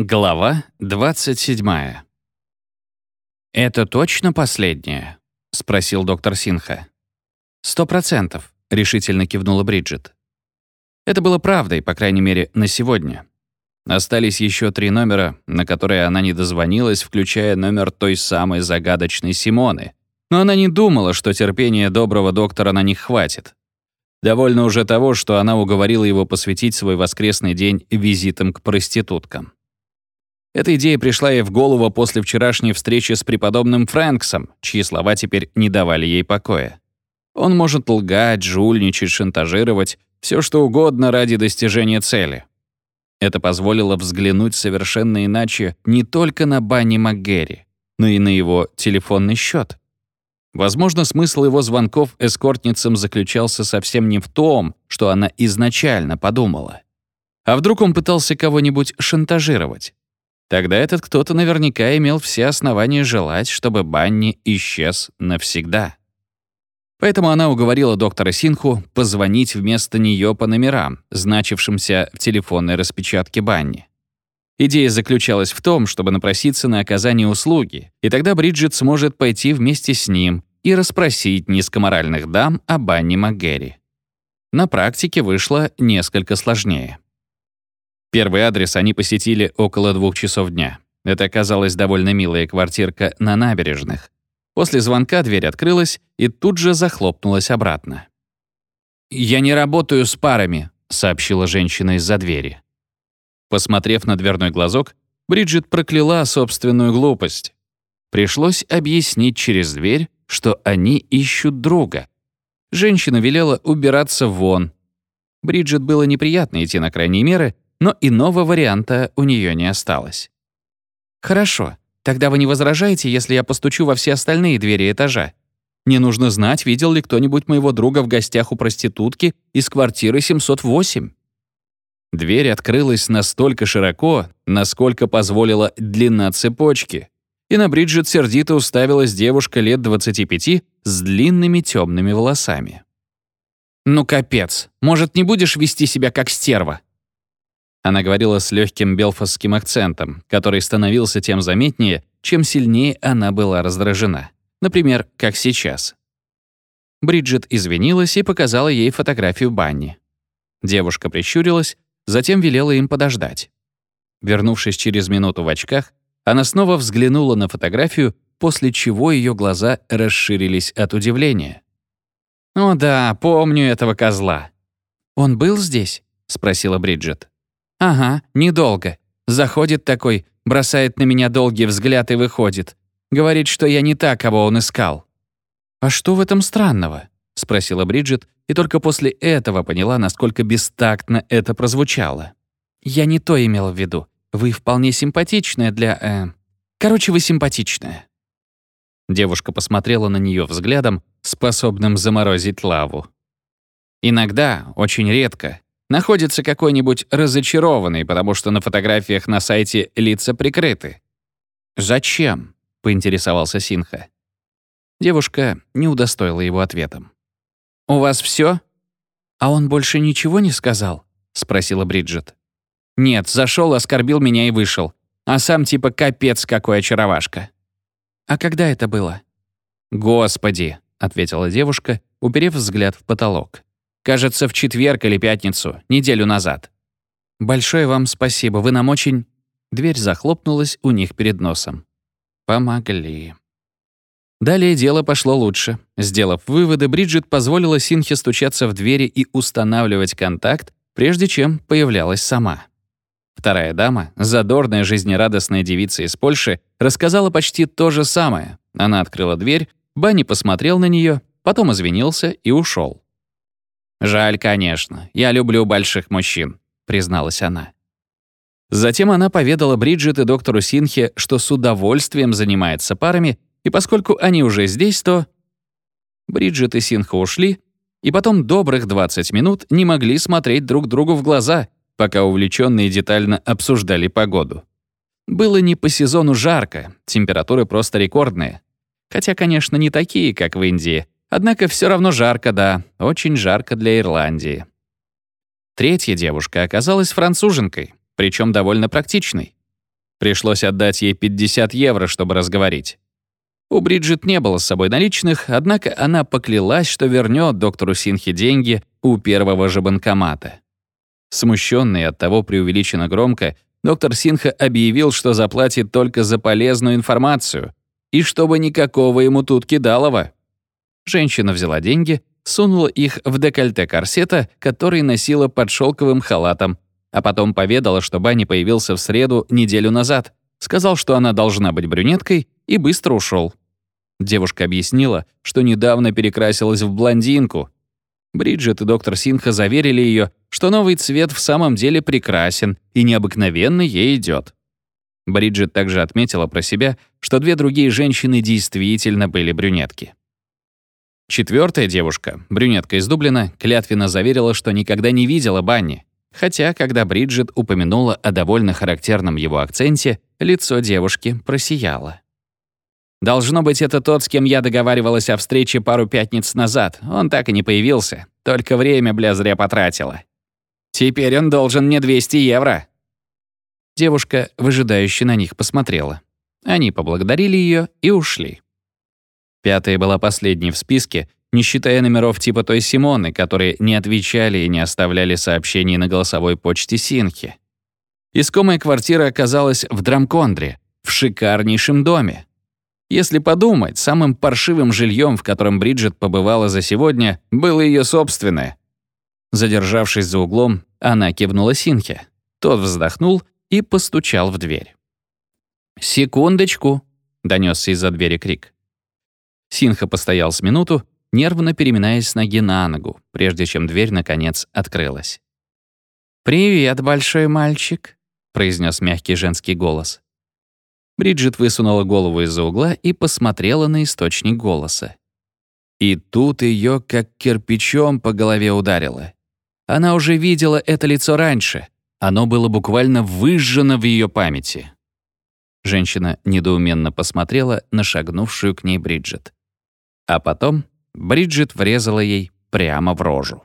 Глава 27. «Это точно последнее?» — спросил доктор Синха. «Сто процентов», — решительно кивнула Бриджит. Это было правдой, по крайней мере, на сегодня. Остались еще три номера, на которые она не дозвонилась, включая номер той самой загадочной Симоны. Но она не думала, что терпения доброго доктора на них хватит. Довольно уже того, что она уговорила его посвятить свой воскресный день визитам к проституткам. Эта идея пришла ей в голову после вчерашней встречи с преподобным Фрэнксом, чьи слова теперь не давали ей покоя. Он может лгать, жульничать, шантажировать, все что угодно ради достижения цели. Это позволило взглянуть совершенно иначе не только на Банни МакГерри, но и на его телефонный счет. Возможно, смысл его звонков эскортницам заключался совсем не в том, что она изначально подумала. А вдруг он пытался кого-нибудь шантажировать? Тогда этот кто-то наверняка имел все основания желать, чтобы Банни исчез навсегда. Поэтому она уговорила доктора Синху позвонить вместо нее по номерам, значившимся в телефонной распечатке Банни. Идея заключалась в том, чтобы напроситься на оказание услуги, и тогда Бриджит сможет пойти вместе с ним и расспросить низкоморальных дам о Банни МакГерри. На практике вышло несколько сложнее. Первый адрес они посетили около двух часов дня. Это оказалась довольно милая квартирка на набережных. После звонка дверь открылась и тут же захлопнулась обратно. «Я не работаю с парами», — сообщила женщина из-за двери. Посмотрев на дверной глазок, Бриджит прокляла собственную глупость. Пришлось объяснить через дверь, что они ищут друга. Женщина велела убираться вон. Бриджит было неприятно идти на крайние меры, но иного варианта у нее не осталось. «Хорошо, тогда вы не возражаете, если я постучу во все остальные двери этажа? Мне нужно знать, видел ли кто-нибудь моего друга в гостях у проститутки из квартиры 708». Дверь открылась настолько широко, насколько позволила длина цепочки, и на Бриджит сердито уставилась девушка лет 25 с длинными темными волосами. «Ну капец, может, не будешь вести себя как стерва?» Она говорила с легким белфасским акцентом, который становился тем заметнее, чем сильнее она была раздражена. Например, как сейчас. Бриджит извинилась и показала ей фотографию Банни. Девушка прищурилась, затем велела им подождать. Вернувшись через минуту в очках, она снова взглянула на фотографию, после чего ее глаза расширились от удивления. «О да, помню этого козла». «Он был здесь?» — спросила Бриджит. «Ага, недолго. Заходит такой, бросает на меня долгий взгляд и выходит. Говорит, что я не та, кого он искал». «А что в этом странного?» — спросила Бриджит, и только после этого поняла, насколько бестактно это прозвучало. «Я не то имела в виду. Вы вполне симпатичная для... Э... Короче, вы симпатичная». Девушка посмотрела на нее взглядом, способным заморозить лаву. «Иногда, очень редко, находится какой-нибудь разочарованный, потому что на фотографиях на сайте лица прикрыты. «Зачем?» — поинтересовался Синха. Девушка не удостоила его ответом. «У вас все? «А он больше ничего не сказал?» — спросила Бриджит. «Нет, зашел, оскорбил меня и вышел. А сам типа капец какой очаровашка». «А когда это было?» «Господи», — ответила девушка, уперев взгляд в потолок. Кажется, в четверг или пятницу, неделю назад. Большое вам спасибо, вы нам очень... Дверь захлопнулась у них перед носом. Помогли. Далее дело пошло лучше. Сделав выводы, Бриджит позволила Синхе стучаться в двери и устанавливать контакт, прежде чем появлялась сама. Вторая дама, задорная жизнерадостная девица из Польши, рассказала почти то же самое. Она открыла дверь, Банни посмотрел на нее, потом извинился и ушел. «Жаль, конечно. Я люблю больших мужчин», — призналась она. Затем она поведала Бриджит и доктору Синхе, что с удовольствием занимается парами, и поскольку они уже здесь, то... Бриджит и Синха ушли, и потом добрых 20 минут не могли смотреть друг другу в глаза, пока увлеченные детально обсуждали погоду. Было не по сезону жарко, температуры просто рекордные. Хотя, конечно, не такие, как в Индии, Однако все равно жарко, да, очень жарко для Ирландии. Третья девушка оказалась француженкой, причем довольно практичной. Пришлось отдать ей 50 евро, чтобы разговорить. У Бриджит не было с собой наличных, однако она поклялась, что вернет доктору Синхи деньги у первого же банкомата. Смущенный от того преувеличенно громко, доктор Синха объявил, что заплатит только за полезную информацию и чтобы никакого ему тут кидалова. Женщина взяла деньги, сунула их в декольте корсета, который носила под шелковым халатом, а потом поведала, что Банни появился в среду неделю назад, сказал, что она должна быть брюнеткой, и быстро ушел. Девушка объяснила, что недавно перекрасилась в блондинку. Бриджит и доктор Синха заверили ее, что новый цвет в самом деле прекрасен и необыкновенно ей идет. Бриджит также отметила про себя, что две другие женщины действительно были брюнетки. Четвертая девушка, брюнетка из Дублина, клятвенно заверила, что никогда не видела Банни. Хотя, когда Бриджит упомянула о довольно характерном его акценте, лицо девушки просияло. «Должно быть, это тот, с кем я договаривалась о встрече пару пятниц назад. Он так и не появился. Только время, бля, зря потратила. Теперь он должен мне 200 евро». Девушка, выжидающе на них, посмотрела. Они поблагодарили ее и ушли. Пятая была последней в списке, не считая номеров типа той Симоны, которые не отвечали и не оставляли сообщений на голосовой почте Синхи. Искомая квартира оказалась в Драмкондре, в шикарнейшем доме. Если подумать, самым паршивым жильем, в котором Бриджит побывала за сегодня, было ее собственное. Задержавшись за углом, она кивнула Синхе. Тот вздохнул и постучал в дверь. «Секундочку!» — донесся из-за двери крик. Синха постоял с минуту, нервно переминаясь с ноги на ногу, прежде чем дверь, наконец, открылась. «Привет, большой мальчик», — произнес мягкий женский голос. Бриджит высунула голову из-за угла и посмотрела на источник голоса. И тут ее как кирпичом по голове ударило. Она уже видела это лицо раньше. Оно было буквально выжжено в ее памяти. Женщина недоуменно посмотрела на шагнувшую к ней Бриджит. А потом Бриджит врезала ей прямо в рожу.